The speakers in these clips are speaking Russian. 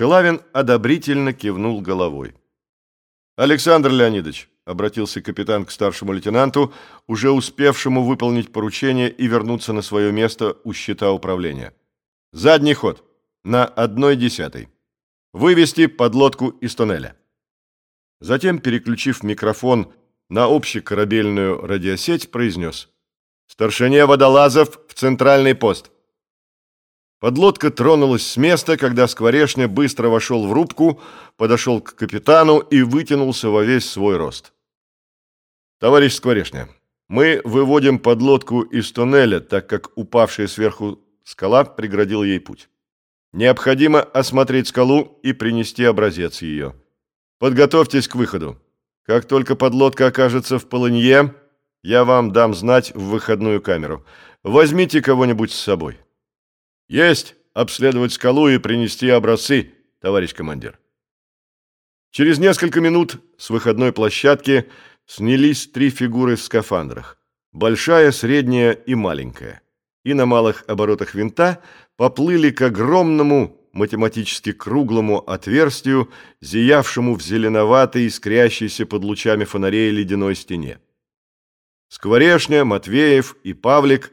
Шилавин одобрительно кивнул головой. «Александр Леонидович», — обратился капитан к старшему лейтенанту, уже успевшему выполнить поручение и вернуться на свое место у щита управления. «Задний ход. На одной десятой. Вывести подлодку из туннеля». Затем, переключив микрофон на общекорабельную радиосеть, произнес «Старшине водолазов в центральный пост». Подлодка тронулась с места, когда Скворешня быстро вошел в рубку, подошел к капитану и вытянулся во весь свой рост. «Товарищ Скворешня, мы выводим подлодку из туннеля, так как упавшая сверху скала преградила ей путь. Необходимо осмотреть скалу и принести образец ее. Подготовьтесь к выходу. Как только подлодка окажется в полынье, я вам дам знать в выходную камеру. Возьмите кого-нибудь с собой». «Есть! Обследовать скалу и принести образцы, товарищ командир!» Через несколько минут с выходной площадки снялись три фигуры в скафандрах. Большая, средняя и маленькая. И на малых оборотах винта поплыли к огромному, математически круглому отверстию, зиявшему в зеленоватой, искрящейся под лучами фонарей ледяной стене. Скворешня, Матвеев и Павлик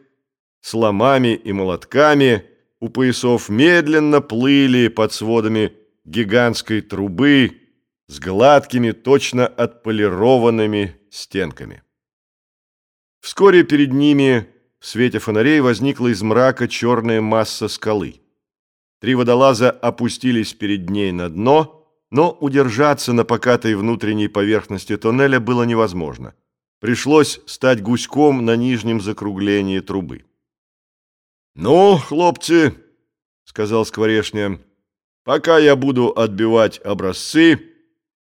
с ломами и молотками – у поясов медленно плыли под сводами гигантской трубы с гладкими, точно отполированными стенками. Вскоре перед ними в свете фонарей возникла из мрака черная масса скалы. Три водолаза опустились перед ней на дно, но удержаться на покатой внутренней поверхности тоннеля было невозможно. Пришлось стать гуськом на нижнем закруглении трубы. «Ну, хлопцы», — сказал Скворешня, — «пока я буду отбивать образцы,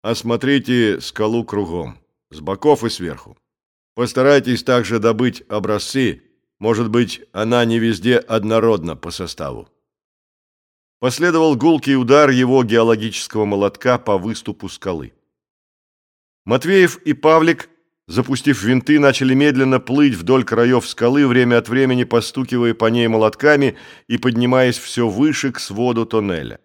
осмотрите скалу кругом, с боков и сверху. Постарайтесь также добыть образцы, может быть, она не везде однородна по составу». Последовал гулкий удар его геологического молотка по выступу скалы. Матвеев и Павлик Запустив винты, начали медленно плыть вдоль краев скалы, время от времени постукивая по ней молотками и поднимаясь все выше к своду тоннеля.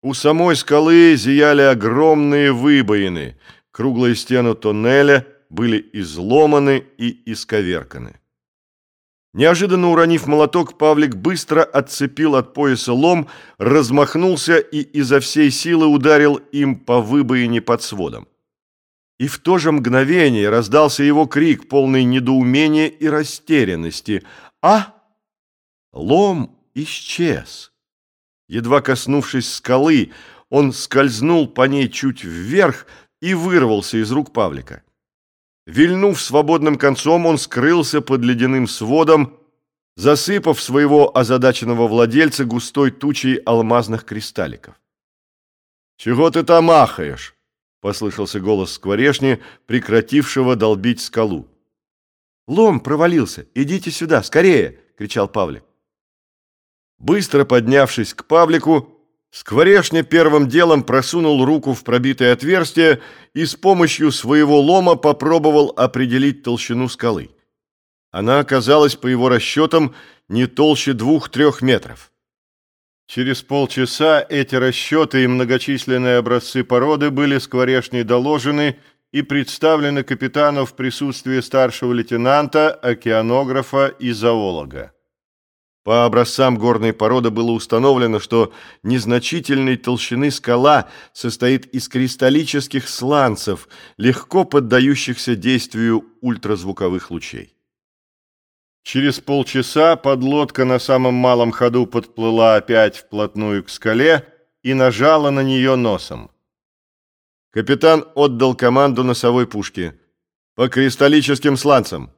У самой скалы зияли огромные выбоины. Круглые стены тоннеля были изломаны и исковерканы. Неожиданно уронив молоток, Павлик быстро отцепил от пояса лом, размахнулся и изо всей силы ударил им по выбоине под сводом. И в то же мгновение раздался его крик, полный недоумения и растерянности. «А?» Лом исчез. Едва коснувшись скалы, он скользнул по ней чуть вверх и вырвался из рук Павлика. Вильнув свободным концом, он скрылся под ледяным сводом, засыпав своего озадаченного владельца густой тучей алмазных кристалликов. «Чего ты там махаешь?» Послышался голос скворешни, прекратившего долбить скалу. «Лом провалился! Идите сюда, скорее!» — кричал Павлик. Быстро поднявшись к Павлику, Скворешня первым делом просунул руку в пробитое отверстие и с помощью своего лома попробовал определить толщину скалы. Она оказалась, по его расчетам, не толще двух-трех метров. Через полчаса эти расчеты и многочисленные образцы породы были скворечней доложены и представлены капитану в присутствии старшего лейтенанта, океанографа и зоолога. По образцам горной породы было установлено, что незначительной толщины скала состоит из кристаллических сланцев, легко поддающихся действию ультразвуковых лучей. Через полчаса подлодка на самом малом ходу подплыла опять вплотную к скале и нажала на нее носом. Капитан отдал команду носовой пушке. По кристаллическим сланцам.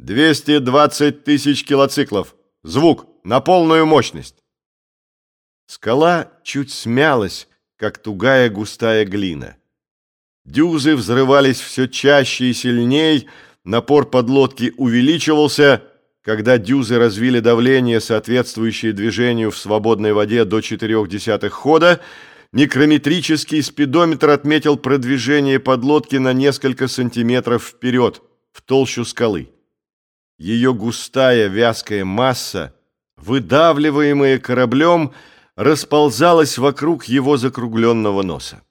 220 тысяч килоциклов. Звук на полную мощность. Скала чуть смялась, как тугая густая глина. Дюзы взрывались все чаще и сильней, напор подлодки увеличивался — когда дюзы развили давление, соответствующее движению в свободной воде до 0,4 хода, микрометрический спидометр отметил продвижение подлодки на несколько сантиметров вперед, в толщу скалы. Ее густая вязкая масса, выдавливаемая кораблем, расползалась вокруг его закругленного носа.